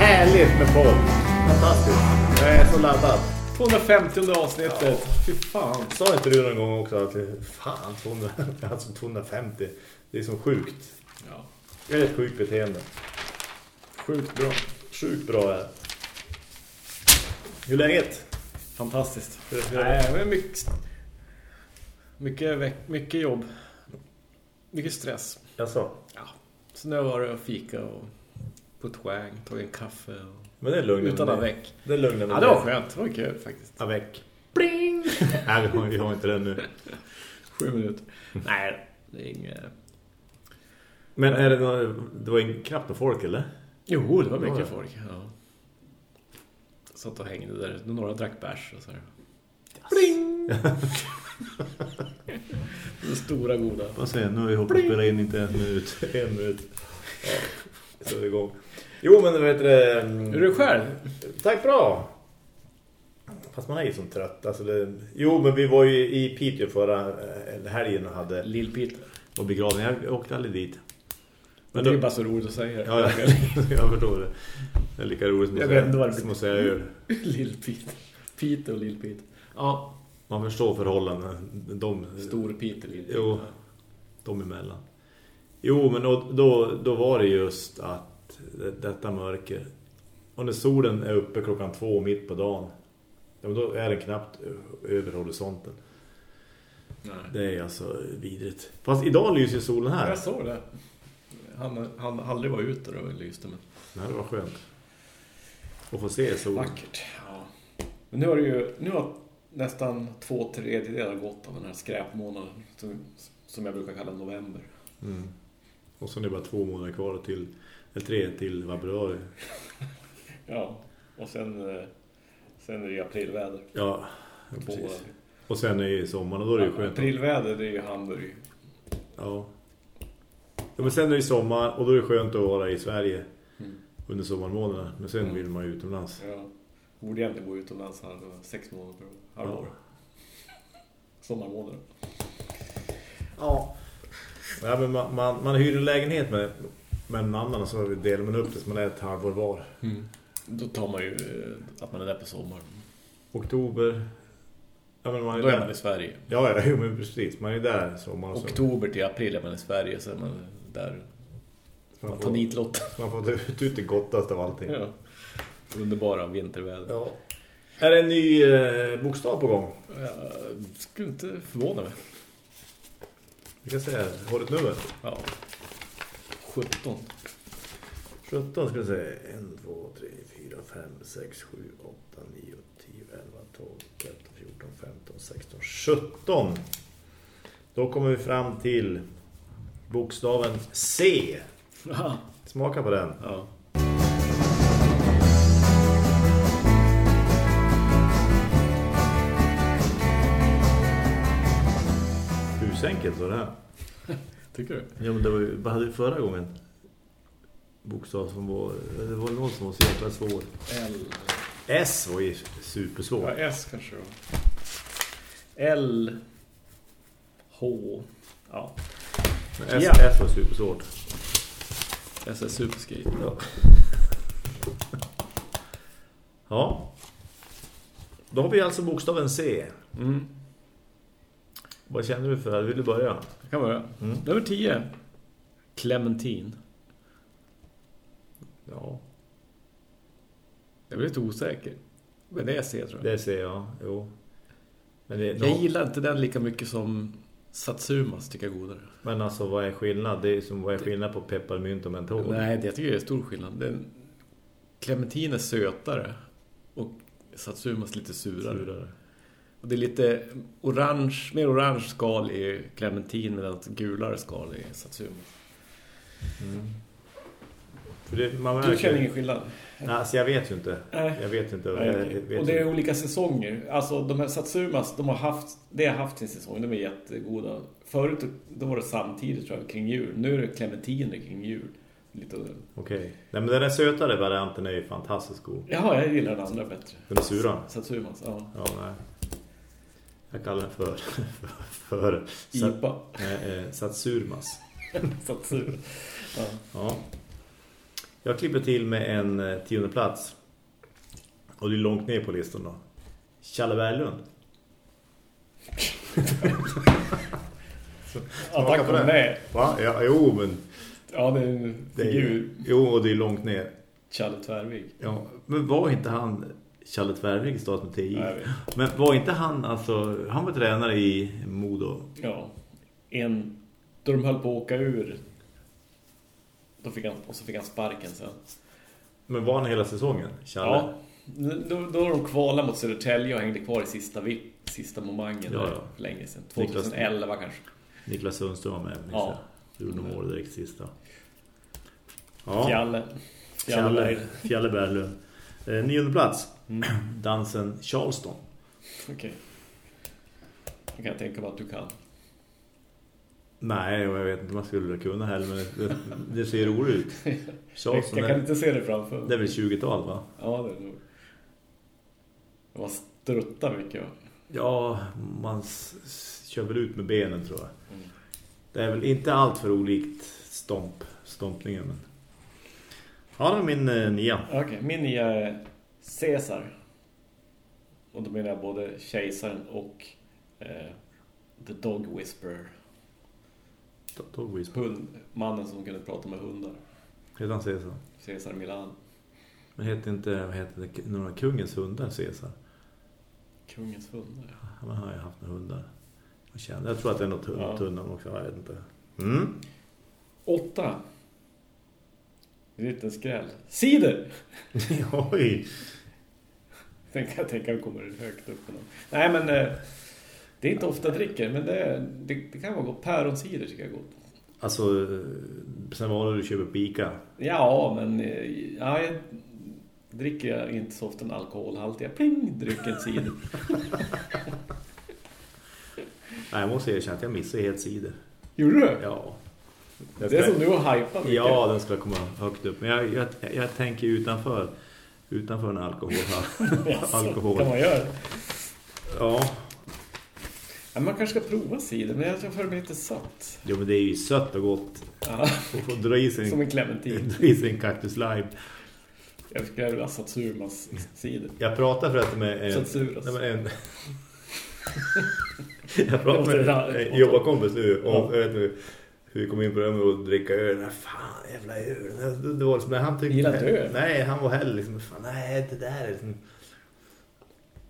Härligt med podd. Fantastiskt. Jag är så laddad. 250 avsnittet. Fy fan. Sa inte du någon gång också att fan, 200, alltså 250. Det är så sjukt. Ja. Det är ett sjukt beteende. Sjukt bra. Sjukt bra är. Hur är läget? Fantastiskt. Är det? Nej, men mycket, mycket, mycket jobb. Mycket stress. Jaså? Ja. Så nu var det fika och på ett wang, tagit en kaffe och... Men det lugnt. Utan avec. Det är lugnt. Ja, det var skönt. Det var kul faktiskt. Avec. Bling! Nej, vi har, vi har inte den nu. Sju minuter. Nej, det är inget... Men är det någon, det var knappt någon folk eller? Jo, det var Det var mycket det. folk. Ja. Satt och hängde där. Några drack bärs och så här. Den stora goda. Vad säger jag? Nu har vi att spela in inte en minut. En minut. Ja, så är det igång. Jo, men vet du... Hur är du själv? Tack bra. Fast man är ju så trött. Alltså det, jo, men vi var ju i Piteå förra eh, helgen och hade Lill-Peter. och begravning. Jag åkte aldrig dit. Men det är bara så roligt att säga det. Ja, jag, jag förstår det. Det är lika roligt som att Jag säga, vet inte varför. som att säga öl. Lill-Peter. Peter och Lill-Peter. Ja, Man förstår förhållandena. De, stor Peter Lill-Peter. Jo. de emellan. Jo, men då, då, då var det just att det, detta mörker. Och när solen är uppe klockan två mitt på dagen. Då är den knappt över horisonten. Nej. Det är alltså vidrigt. Fast idag lyser ju solen här. Jag såg det. Han, han aldrig var ute och lyste, men Nej, det var skönt. Att få se solen. vackert. Ja. Men nu har det ju nu har nästan två tredjedelar gått av den här skräpmånaden som, som jag brukar kalla november. Mm. Och så är det bara två månader kvar till, eller tre till februari. Ja, och sen, eh, sen är det ju aprilväder. Ja, precis. Och sen är det sommaren och då är det ju skönt. Aprilväder, det är ju Hamburg. Ja. ja. Men sen är det sommar och då är det skönt att vara i Sverige Mm. under sommarmånaderna. Men sen Mm. vill man ju utomlands. Ja. Borde egentligen bo utomlands här, sex månader per halvår. Sommarmånader. Ja. ja men man, man, man hyr en lägenhet med, med en annan så delar man upp det så man är ett halvår var. Då tar man ju eh, att man är där på sommaren. Oktober. Ja, men man är Då är där. man i Sverige. Ja, ja, men precis. Man är där sommar så. Oktober till april är man i Sverige, så är man där. Man Man får, tar nitlott. man får ut, ut det gottaste av allting. Ja. Underbara vinterväder. Ja. Är det en ny eh, bokstav på gång? Jag skulle inte förvåna mig. Vi kan säga, har du ett nummer? Ja. 17. 17 ska vi säga. 1, 2, 3, 4, 5, 6, 7, 8, 9, 10, 11, 12, 13, 14, 15, 16, 17. Då kommer vi fram till bokstaven C. Ja. Smaka på den. ja. Husenkelt var det här. Tycker du? Ja, men det var ju, vad hade vi förra gången? Bokstav som var, det var någon som var så jäkla svår. L. S var ju supersvår. Ja, S kanske då. L. H. Ja. S, Ja. S var supersvårt. S är superskri. Ja. ja. Då har vi alltså bokstaven C. Mm. Vad känner du för? Vill du börja? Jag kan börja. Mm. Nummer 10. Clementin. Ja, Jag blir lite osäker. Men det är C tror jag. det ser jag. Jo. Men, det, Jag gillar inte den lika mycket som Satsumas tycker jag är godare. men alltså vad är skillnad? Det är som vad är skillnad på pepparmynt och mentol? Nej, det jag tycker jag är stor skillnad. Den, Clementin är sötare och Satsumas lite surare. Surare. Och det är lite orange, mer orange skal i Clementin medan gulare skal i Satsumas. Mm. För det, man Du känner ingen skillnad? Nej, alltså jag vet ju inte. Nej. Jag vet inte. Nej, Jag vet och det är inte. olika säsonger. Alltså de här Satsumas, de har haft, det har haft sin säsong. De är jättegoda. Förut då var det samtidigt tror jag, kring jul. Nu är det clementiner kring jul. Lite, Okej. Nej, men den där sötare varianten är ju fantastiskt god. Jaha, jag gillar den andra bättre. Den är sura. Satsumas, ja. Ja, nej. Jag kallar den för... för sat, IPA. eh, Satsurmas. Satsur. Ja. Ja. Jag klipper till med en eh, tionde plats. Och det är långt ner på listan då. Challe Berglund. Att han kom med. Va? Ja, jo, men... Ja, det är en Det är, figur. jo, och det är långt ner. Challe Tvärvig. Ja, men var inte han Challe Tvärvig stad med 10? Ja, jag vet. Men var inte han alltså han var tränare i Modo? Ja. En, då de höll på att åka ur. Då fick han, och så fick han sparken sen. Men var han hela säsongen? Challe? Ja. Då, då de kvalat mot Södertälje och hängde kvar i sista, vi, sista momangen Ja, ja. för länge sedan. Niklas- 2011 kanske. Niklas Sundström var med. Ja. Gjorde mål direkt sista. Ja. Fjalle. Fjalle. Fjalle Berglund. Eh, nionde plats. Mm. Dansen Charleston. Okej. Kan jag tänka mig att du kan. Nej, jag vet inte om man skulle kunna heller, men det, det ser roligt ut. Charleston, jag kan det, inte se det framför det är väl 20-tal va? Ja, det är nog. Det var strutta mycket. va? Ja, man kör väl ut med benen tror jag. Mm. Det är väl inte allt för olikt stomp, stompningen. Men... Ja, det var min eh, nia. Okej, min nya är Caesar. Och då menar jag både kejsaren och eh, The Dog Whisperer. Dog Whisper. Hund, mannen som kunde prata med hundar. Heter han Caesar? Caesar Milan. Men heter inte vad heter det, några kungens hundar Caesar? Kungens hundar. Han har ju haft några hundar. Jag, känner, jag tror att det är något Ja. ja. också, jag vet inte. Mm. Åtta. En liten skräll. Cider! Oj! Kan jag tänka kommer högt upp. på någon. Nej, men eh, det är inte ofta jag dricker, men det, det, det kan vara gott. Päronsider tycker jag är gott. Alltså, eh, sen var det du köper pika. Ja, men eh, ja, jag dricker jag inte så ofta en alkoholhaltiga pling, drycken cider. Nej, jag måste erkänna att jag missade helt cider. Gjorde du? Ja. Det är som du har hypat mycket. Ja, den ska komma högt upp. Men jag, jag, jag tänker utanför utanför en alkohol. Jaså, alkohol. Kan man göra? Ja. Ja, man kanske ska prova cider, men jag tror det blir lite sött. Jo, men det är ju sött och gott. Ja, Och få dra i sig som en, en clementin. dra i sig en Cactus Lime. Jag ha Satsumas cider. Jag pratar förresten med en... Satsuras. Nej, men en jag pratar med en jobbarkompis nu och jag vet nu hur vi kom in på det med att dricka öl. Nej, fan, jävla öl. Det, det var liksom, han tyckte... Gillar inte öl? Nej, han var heller liksom, fan, nej, det där är liksom...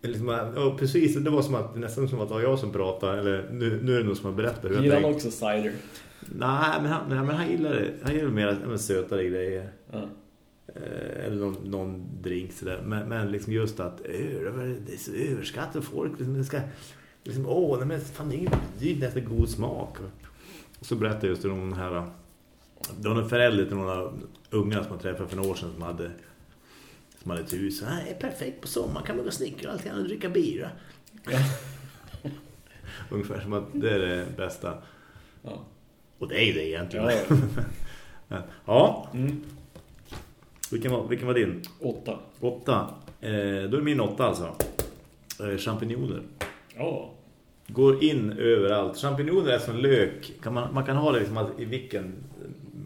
Liksom, ja, precis, det var som att, nästan som att det var jag som pratade, eller nu, nu är det någon som har berättat hur Gillar han också cider? Nej, men han, men han gillar det. Han gillar mer men, sötare grejer. Eh, eller någon, någon drink sådär. Men, men liksom just att öl, det är så överskattat folk. Liksom, det ska, liksom, åh, nej, men fan, det är ju nästan god smak. Och så berättade jag just om den här... Det var en förälder till några unga som jag träffade för några år sedan som hade, som hade ett hus. Nej, det är perfekt på sommaren. Kan man gå snickra alltid och dricka bira. Ungefär som att det är det bästa. Ja. Och det är det egentligen. Ja, ja. Mm. Vilken, var, vilken var din? Åtta. Åtta. Eh, då är det min åtta alltså. Eh, champinjoner. Ja. Går in överallt. Champinjoner är som lök. Kan man, man kan ha det liksom i vilken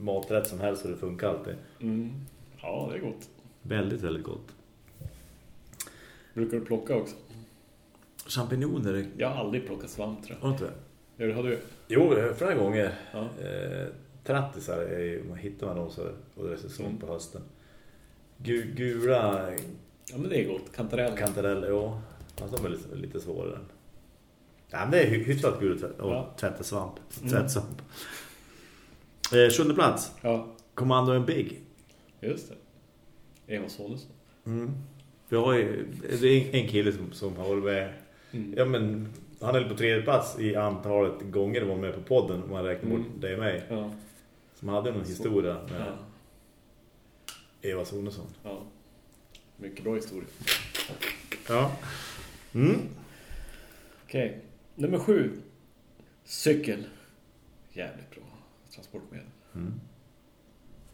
maträtt som helst så det funkar alltid. Mm. Ja, det är gott. Väldigt, väldigt gott. Brukar du plocka också? Champinjoner, Jag har aldrig plockat svamp tror har du inte det? jag. Har du? Jo, flera gånger. Ja. Eh, trattisar är ju, man hittar man dem så och det är säsong på hösten. Gu, gula Ja, men det är gott. Kantarell. kantareller, ja. Fast de är lite, lite svårare. Men det är hy- hyfsat kul att tvätta, Ja. tvätta svamp. Mm. Eh, sjunde plats. Ja, Commando en Big. just det. Eva Sonesson. Mm. Vi har ju, det är en kille som, som har varit med. Mm. Ja, men han är på tredje plats i antalet gånger de var med på podden om man räknar bort Mm. dig och mig. Ja. Som hade någon historia med Ja. Eva Sonesson. ja. Mycket bra historia. Ja. Mm. Okej. Nummer sju. Cykel. Jävligt bra transportmedel. Mm.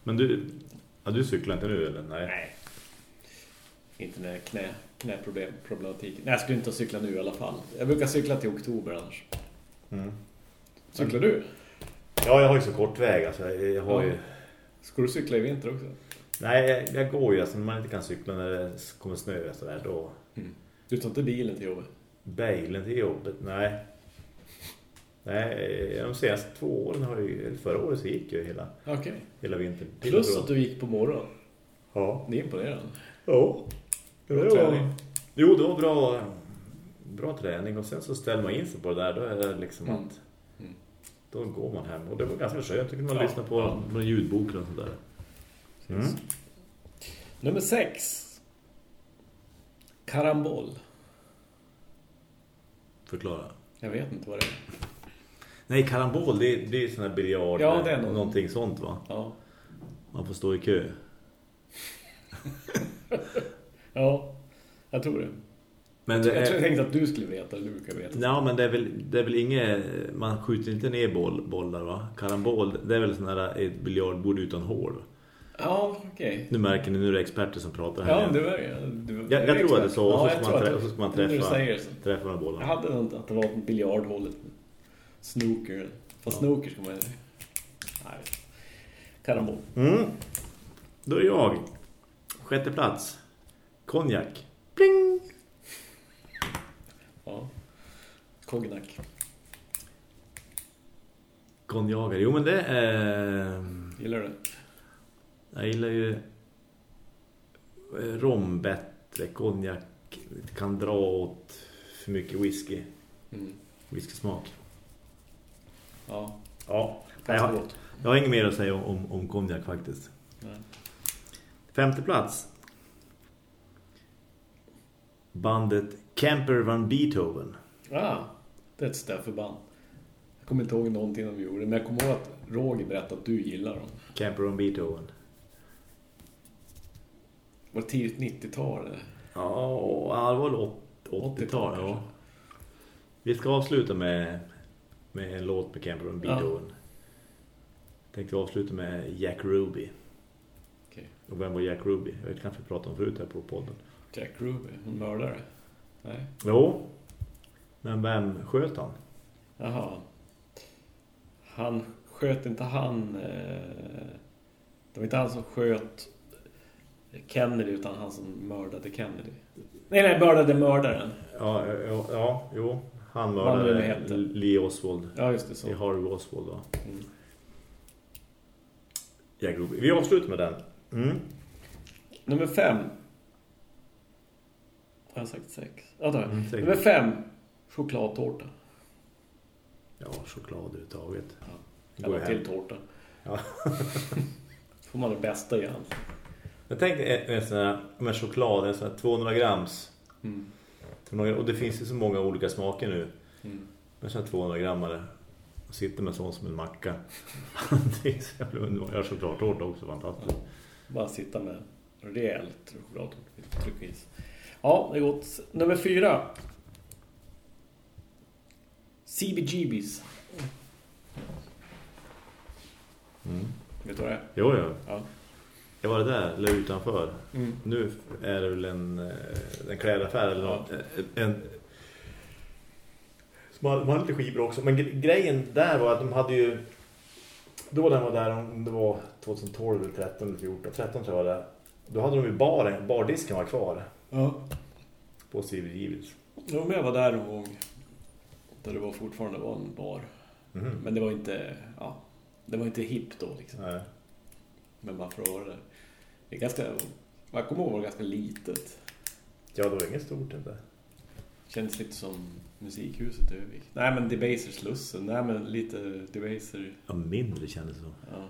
Men du, ja, du cyklar inte nu eller? Nej. Nej. Inte när knä, knäproblem, problematik. Nej, jag skulle inte cykla nu i alla fall. Jag brukar cykla till oktober annars. Mm. Cyklar du? Ja, jag har ju så kort väg. Alltså, jag, har Ja. ju... Ska du cykla i vinter också? Nej, jag, jag går ju alltså när man inte kan cykla när det kommer snö och sådär då. Du tar inte bilen till jobbet? Bilen till jobbet, nej. Nej, de senaste två åren har ju, eller förra året så gick jag hela, Okej. hela vintern. till Plus att du gick på morgonen. Ja. Det är imponerande. Ja. Bra Det var- träning. Jo, det var bra, bra träning och sen så ställer man in sig på det där. Då är det liksom Mm. att Mm. då går man hem. Och det var ganska skönt. Då kunde man Ja, lyssna på ja. någon ljudbok och sånt där. Mm. Nummer sex. Karambol. Förklara. Jag vet inte vad det är. Nej, karambol, det är, det är sån här biljard. Ja, det är något. någonting sånt va? Ja. Man får stå i kö. Ja, jag tror det. Men Jag, det tror- jag tänkte att du skulle veta, eller du brukar veta. ja, men det är väl, det är väl inget, man skjuter inte ner boll, bollar va? Karambol, det är väl sån här ett biljardbord utan hål. Ja, okej. Nu märker ni, nu är det experter som pratar här. Ja, igen. ju... Du, Jag- jag tror att det är så, och så Ja, ska jag man tror trä- att och så ska man träffa. Träffa Jag bollarna. hade något att det var biljardhållet. Snooker. Fast snooker ska man ju... Nej. Karambol. Mm. Då är jag. Sjätte plats. Konjak. Pling! Ja. Cognac. Konjager. Jo, men det är... Gillar du det? Jag gillar ju eh, rom bättre. Konjak kan dra åt för mycket whisky. Mm. Whiskysmak. Ja, Ja. Jag, gott. jag har inget mer att säga om, om, om konjak faktiskt. Nej. Femte plats. Bandet Camper Van Beethoven. Ah, det är ett Steffo-band. Jag kommer inte ihåg någonting de gjorde, men jag kommer ihåg att Roger berättade att du gillar dem. Camper Van Beethoven. Var det tidigt 90-tal? eller? Ja, det var väl åt- 80-tal. Ja. kanske. Vi ska avsluta med, med en låt med Camper Van Beethoven. Tänkte avsluta med Jack Ruby. Okej. Och vem var Jack Ruby? Jag vet kanske vi pratade om förut här på podden. Jack Ruby, en mördare. Nej. Jo, men vem sköt han? Jaha. Han sköt inte han... Eh, det var inte han som sköt Kennedy, utan han som mördade Kennedy. Nej, nej, mördade mördaren. Ja, ja, ja jo. Han mördade. Lee Oswald. Ja, just det I så. Harvey Oswald va? Mm. Ruby. Vi avslutar med den. Mm. Nummer fem. Har jag sagt sex? Ja, jag. Mm, Nummer fem. Chokladtårta. Ja, choklad överhuvudtaget. Ja. Eller till tårta. Ja. får man det bästa igen. Jag tänkte en, sån här, med choklad, en sån här 200 grams. Mm. Och det finns ju så många olika smaker nu. Mm. Men sån här 200 grammare. Och sitter med sån som en macka. det är så jävla underbart. Jag har chokladtårta också, fantastiskt. Bara sitta med rejält chokladtryckvis. Ja, det är gott. Nummer fyra. CBGBs. Mm. Vet du vad det är? Jo, ja. Ja. Jag var där, eller utanför. Mm. Nu är det väl en, eh, en klädaffär eller Ja. något. En, en, som hade, de hade lite skivor också. Men gre- grejen där var att de hade ju... Då den var där, om det var 2012, eller 13 eller 14, 13 tror jag det var där. Då hade de ju baren, bardisken var kvar Ja. på CVGivils. Jo, men jag var där en gång. Där det var fortfarande var en bar. Mhm. Men det var inte... Ja, det var inte hip då liksom. Nej. Men bara för att vara där. Det är ganska... Jag kommer ihåg ganska litet. Ja, det var inget stort inte. Kändes lite som musikhuset i Övik. Nej, men Debaser Slussen. Nej, men lite Debaser... Ja, mindre kändes det så. Ja.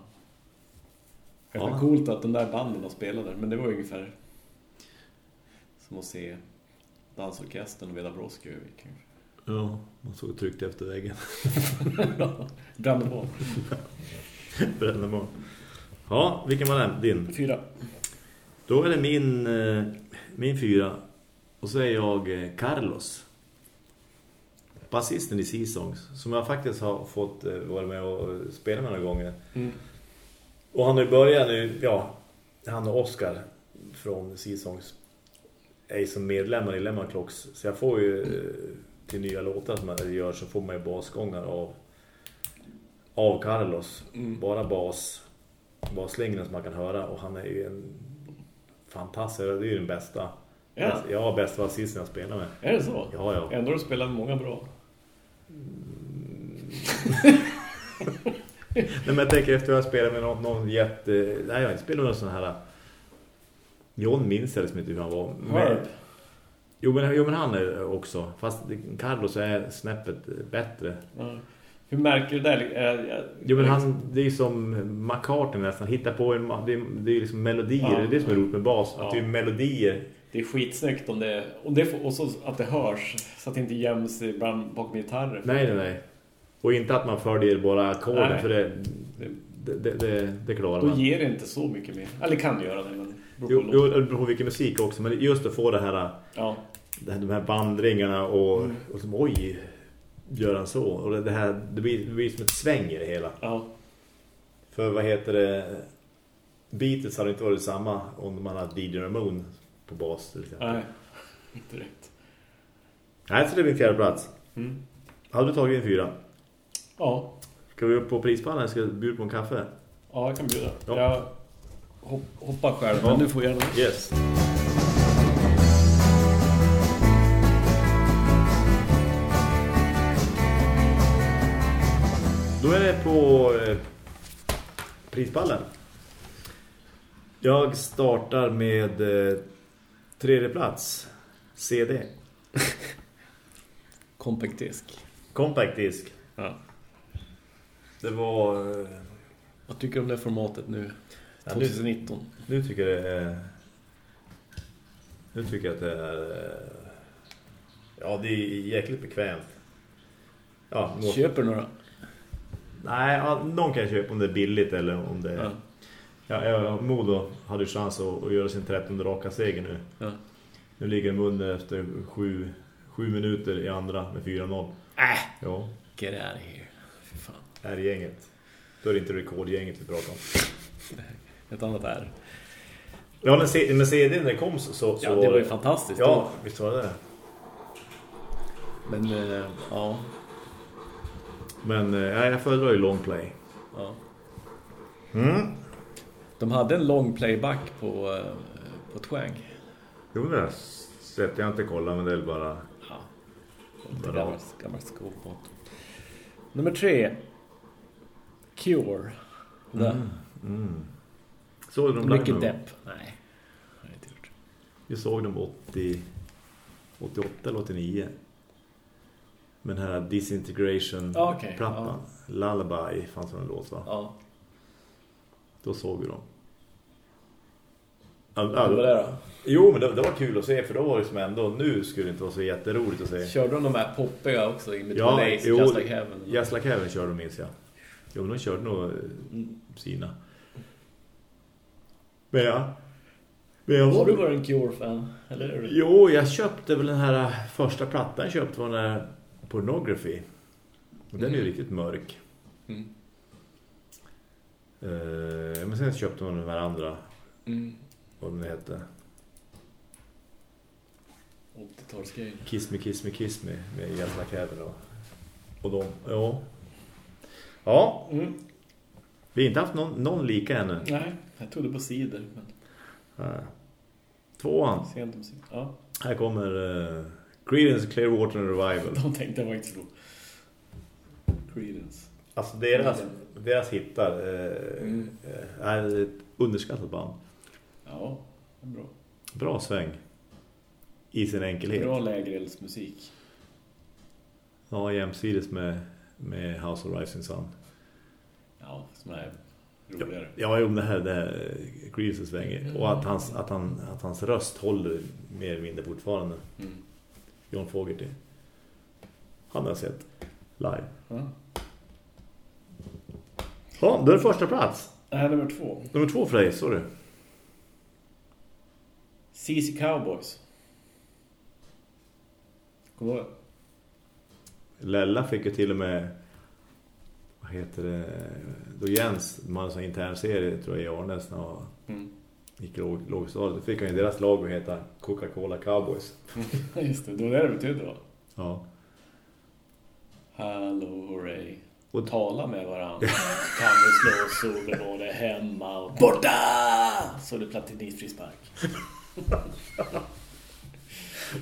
Ganska Ja. coolt att de där banden har spelat där. Men det var ungefär som att se dansorkestern och Veda Brosk i Övik. kanske. Ja, man såg tryckt efter väggen. Brände på. Ja, vilken var den? Din? Fyra. Då är det min, eh, min fyra. Och så är jag eh, Carlos. Basisten i Seasongs. Som jag faktiskt har fått eh, vara med och spela med några gånger. Mm. Och han har ju börjat nu, ja, han och Oscar från Seasongs är som medlemmar i Lemon Clocks. Så jag får ju till nya låtar som jag gör så får man ju basgångar av av Carlos. Mm. Bara bas baslingorna som man kan höra. Och han är ju en fantastisk, det är ju den bästa. Ja. Bäst- Ja, bästa basisten jag spelar med. Är det så? Ja, ja. Ändå har du spelat många bra. Nej, men jag tänker efter att jag spelat med någon, någon jätte... Nej, jag har inte spelat med någon sån här... John minns jag liksom inte hur han var. Herb. Jo men, jo, men han är också. Fast Carlos är snäppet bättre. Ja. Hur märker du det? där? Eh, jag- Jo men han, det är som McCartney nästan. Hittar på en... Det är, det är liksom melodier. Ja. Det är det som är roligt med bas. Ja. Att det är melodier. Det är skitsnyggt om det, och, det och så att det hörs så att det inte göms ibland bakom gitarrer. Nej, nej, nej. Och inte att man följer bara ackorden. För det, det, det, det, det klarar Då man. ger det inte så mycket mer. Eller kan göra det, men Jo, jo, det beror på vilken musik också. Men just att få det här... Ja. de här bandringarna och, Mm. och som, oj, gör han så? Och det, här, det blir, det blir som ett sväng i det hela. Ja. För vad heter det? Beatles hade inte varit samma om man hade DJ Ramone på bas till exempel. Nej, inte rätt. Nej, så det är min fjärde plats. Mm. Hade du tagit en fyra? Ja. Ska vi upp på prispallen? Ska vi bjuda på en kaffe? ja, jag kan bjuda. Ja. Jag hop, hoppar själv, Ja. men du får gärna. Yes. Då är det på eh, prispallen. Jag startar med eh, tredje plats. CD. Compact disk. Ja. Det var... Eh, Vad tycker du om det formatet nu? Ja, nu- 2019. nu tycker jag det är... Nu tycker jag att det är... eh, Ja, det är jäkligt bekvämt. Ja, Köper du några? Nej, någon kan jag köpa om det är billigt eller om det är... Ja. Ja, ja, Modo hade ju chans att, att göra sin 13 raka seger nu. Ja. Nu ligger de under efter sju, sju minuter i andra med 4-0. Äh! Ja, Get out of here. Fy fan. är det gänget. Då är det inte rekordgänget vi pratar om. Ett annat är. Ja, C- när CD när det kom så... så Ja, det var ju fantastiskt. Ja, visst var det det. Men, eh, ja. Men eh, ja, jag föredrar ju long play. ja. Mm. De hade en lång playback på, eh, på Twang. Jo, det har jag sett. Jag har inte kollat, men det är bara... Ja. Lite Bra. gammalt, gammalt skolmått. Nummer tre. Cure. Mm. Mm. Såg du dem live Mycket depp. Nej, det har jag inte gjort. Vi såg dem 80, 88 eller 89. Med den här Disintegration-plattan. Ja, okej, Lullaby fanns det en låt va? Ja. Då såg vi dem. Ja, Vad var det då? Jo, men det, det var kul att se för då var det som ändå, nu skulle det inte vara så jätteroligt att se. Körde de de här poppiga också? In between Ja, days, jo, Just Like Heaven. Just Like Heaven körde de minns jag. Jo, men de körde nog eh, sina. Men ja. Men jag Har du varit en Cure-fan? Jo, jag köpte väl den här äh, första plattan jag köpte var den här Pornography. Och den är ju Mm. riktigt mörk. Mm. Eh, men sen köpte man de här andra, Mm. vad den hette. 80-talsgrej. Kiss Me, Kiss Me, Kiss Me med Like Heaven och, och de. Ja. Ja, Mm. vi har inte haft någon, någon lika ännu. Nej, jag trodde på cider. Men. Tvåan. sent om cider. Ja, Här kommer uh, Creedence Clearwater Revival. de tänkte jag inte så Creedence. Alltså deras, deras hittar eh, Mm. eh, är ett underskattat band. Ja, bra. Bra sväng. I sin enkelhet. Bra lägereldsmusik. Ja, jämsides med, med House of Rising Sun. Ja, som är roligare. Ja, jo, det här, det här Creedence svänger. Och att hans, att, han, att hans röst håller mer eller mindre fortfarande. Mm. John Fogerty. Han har jag sett live. Ja. Ja, då är det första plats. Det här är nummer två. Nummer två för dig, sorry. CC Cowboys. Kommer du? Lella fick ju till och med vad heter det då Jens, man en intern serie tror jag i Arnes när Mm. Gick i låg, lågstadiet. Då fick han ju deras lag att heta Coca-Cola Cowboys. Just det, det var det det betydde va? Ja. Hello hooray. Och tala med varandra. kan vi slå solen och det hemma och borta! Så det platinitfrispark.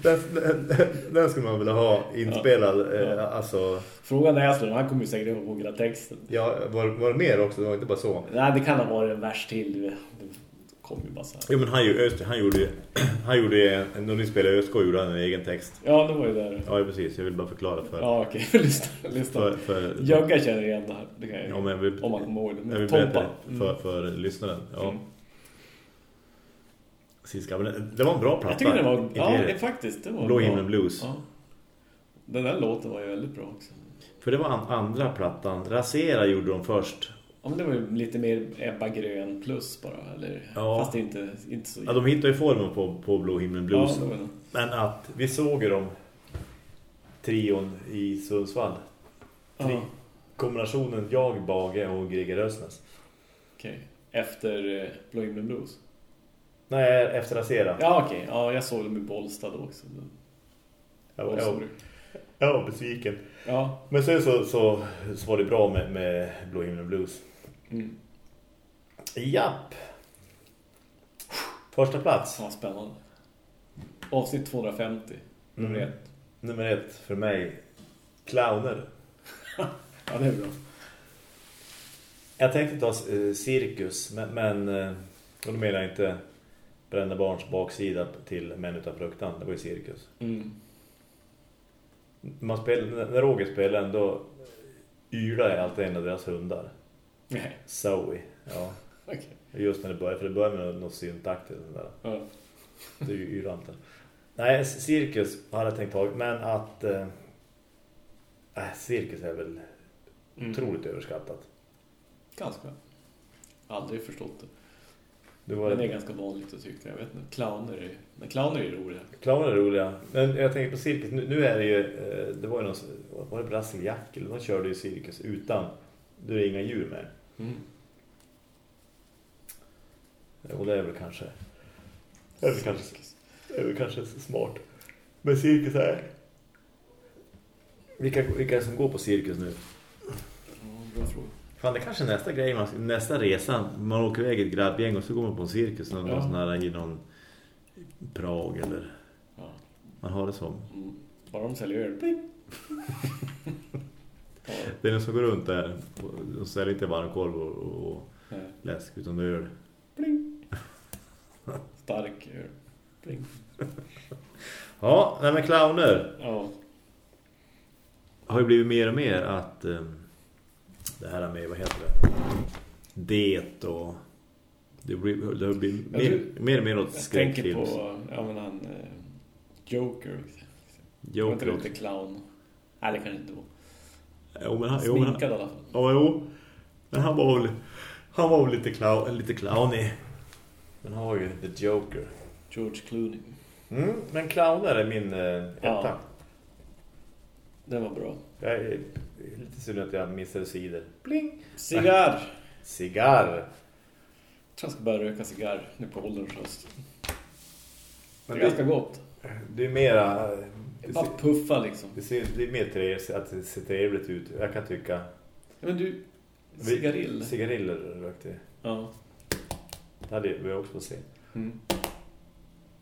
Den, den, den skulle man vilja ha inspelad. Ja. Ja. Eh, alltså, Frågan är Näslund, han kommer ju säkert ihåg hela texten. ja, var, var det mer också? Det var inte bara så. Nej, det kan ha varit en vers till. Kom ju bara så här. Jo, men han, Öst, han gjorde ju... Han gjorde När ni spelade ÖSK gjorde han en egen text. Ja, det var ju där. Ja, precis. Jag vill bara förklara för... Ja, okej. lyssna. lyssna. för, för Jögga känner igen det här. Det kan jag. Ja, men vill, Om man kommer ihåg det. Men vill Tompa. Mm. för, för lyssnaren. Ja. Mm. Siska, men det var en bra platta. Jag tycker det var... Ja, det, faktiskt. Det var Blå himmel blues. Ja. Den där låten var ju väldigt bra också. För det var an, andra plattan. Rasera gjorde de först. Ja, men det var ju lite mer Ebba Grön plus bara. Eller, Ja. Fast det är inte, inte så... Ja, de hittade ju formen på, på Blå himmel blues. Ja, var. Men att vi såg ju dem trion i Sundsvall. Tri Ja, Kombinationen jag, Bage och Greger Rösnes. okej. Efter eh, Blå himmel blues. Nej, efter Rasera. Ja, okej. Ja, jag såg dem i Bollstad också. jag, Ja, jag, jag var besviken. Ja. Men sen så, så, så var det bra med, med Blå himmel blues. Mm. Japp. Första plats. Ja, spännande. Avsnitt 250. Nummer Mm. ett. Nummer ett för mig. Clowner. Ja, det är bra. Jag tänkte ta eh, cirkus, men, men eh, och då menar jag inte Brända barns baksida till Män utan fruktan. Det var ju cirkus. Mm. Man spel, när Roger spelade ändå ylar jag alltid en av deras hundar. Nej, Zoe. Ja, okej. just när det börjar. För det börjar med något syntakt. eller. Ja. Det är ju yrante. Nej, cirkus hade jag tänkt ta. Men att... Eh, äh, cirkus är väl Mm. otroligt överskattat. Ganska. Aldrig förstått det. Det var Men det är ganska vanligt att tycka. Jag vet inte. Clowner är, men clowner är roliga. Clowner är roliga. Men jag tänker på cirkus. Nu, nu är det ju... Eh, det var ju någon... Var det Brasiliack? Eller de körde ju cirkus utan... Du är inga djur med. Mm. Och det är väl kanske... Det är väl kanske, det är väl kanske smart. Men cirkus är... Vilka, vilka är det som går på cirkus nu? Ja, bra fråga. Fan, det är kanske är nästa grej. Man, nästa resa. Man åker iväg ett grabbgäng och så går man på en cirkus. Någon, Ja. sån här i någon Prag eller... Ja. Man har det som. Mm. Bara de säljer öl. Det är någon som går runt där. De säljer inte varmkorv och, och nej. läsk utan det öl. Pling. Stark öl. Pling. Ja, nej men clowner. Ja. har ju blivit mer och mer att eh, det här med, vad heter det? Det och det, blir, det har blivit Ja, mer, mer och mer åt Jag tänker på ja, men han, eh, Joker. Var Joker inte det clown? Nej, det kanske inte var. Jo, men han, jo, men han, Sminkad i alla fall. ja, jo. Men han var väl, han var väl lite, clown, lite clownig. Men han var ju The Joker. George Clooney. Mm, men clowner är min eh, etta. Ja. Den var bra. Jag är lite synd att jag missade cider. Bling! Cigarr! Cigarr! Jag tror jag ska börja röka cigarr nu på ålderns höst. Det är ganska gott. det är mera... Det Bara ser, puffa liksom. det, ser, det är mer trevligt att det ser trevligt ut. Jag kan tycka... Ja, Men du, cigarill. Cigariller rökte. Ja. Det hade vi också fått se. Mm.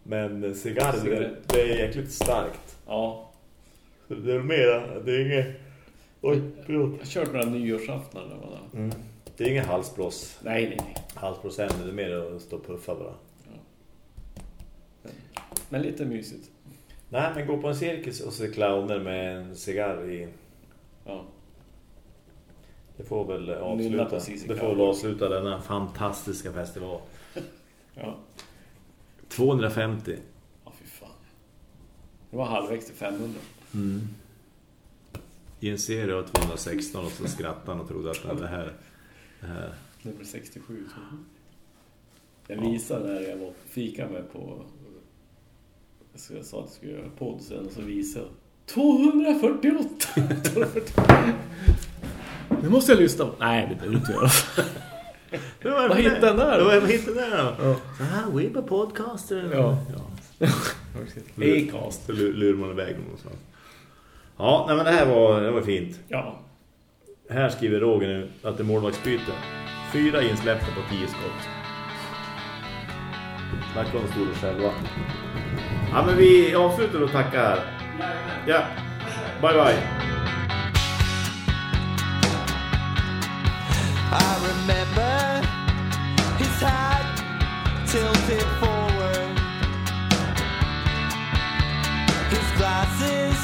Men cigarr, det, Cigarett. det är jäkligt starkt. Ja. Så Det är mera... Det är inget... Oj, förlåt. Jag har kört några nyårsaftnar det. Mm. Det är ingen halsblås. Nej, nej, nej. Halsblåsämne, det är mer att stå och puffa bara. Men lite mysigt. Nej, men gå på en cirkus och se clowner med en cigarr i... Ja. Det får väl avsluta. Det får väl avsluta denna fantastiska festival. Ja. 250. Ja, fy fan. Det var halvvägs till 500. Mm. I en serie av 216 och så skrattade han och trodde att det här... Det här. Nummer 67. Så. Jag visade när jag var fika med på... Jag sa att jag skulle göra podd sen och så visade jag. 248! Nu måste jag lyssna på. Nej, det behöver du inte göra. Vad hittade den där? Vad hittade den där då? Ah, Webber Podcaster. Ja. ja. Acast. Lurar man iväg någonstans. Ja, nej, men det här var, det var fint. Ja. Här skriver Roger nu att det är målvaktsbyte. Fyra insläppta på tio skott. Snacka om stora själva. Ja, men vi avslutar och tackar. Ja, bye bye. I remember his hat tilted forward, his glasses.